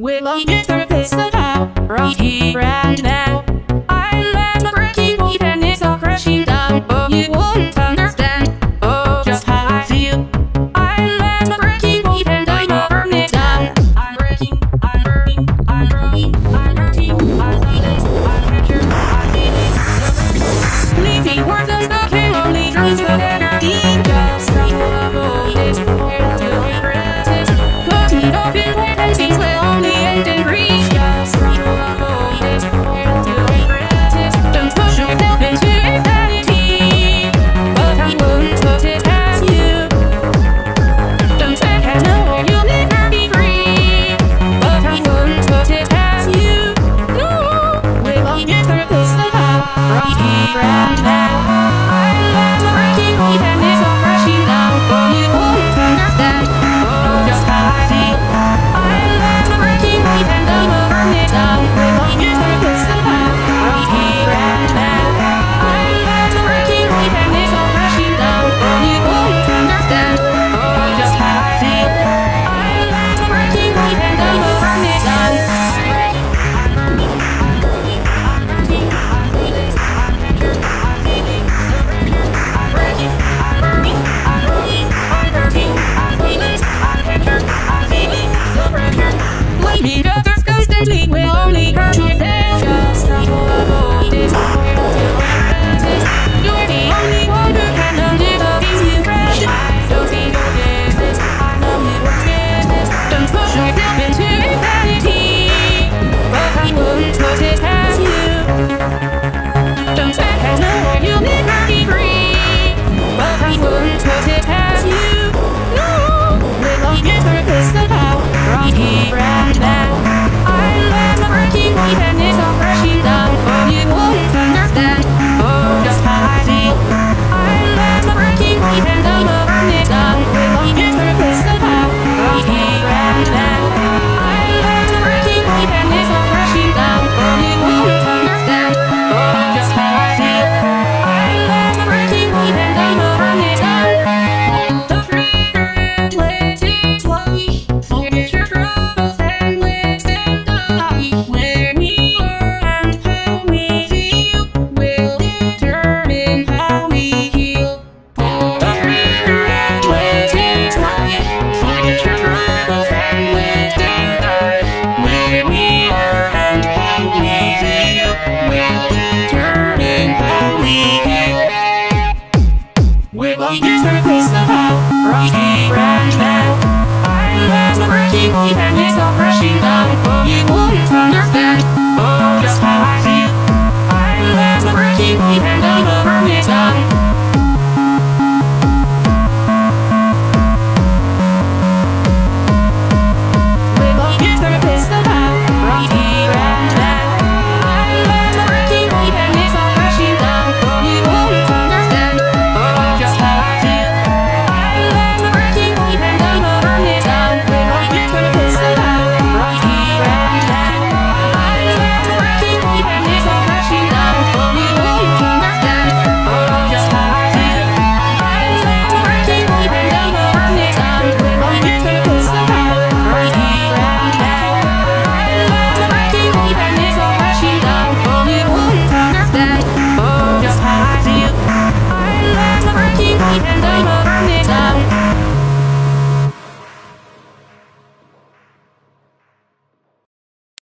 We'll get through the now, right here and now. We're going to turn this about right right now. I love the breaking, and it's not for you.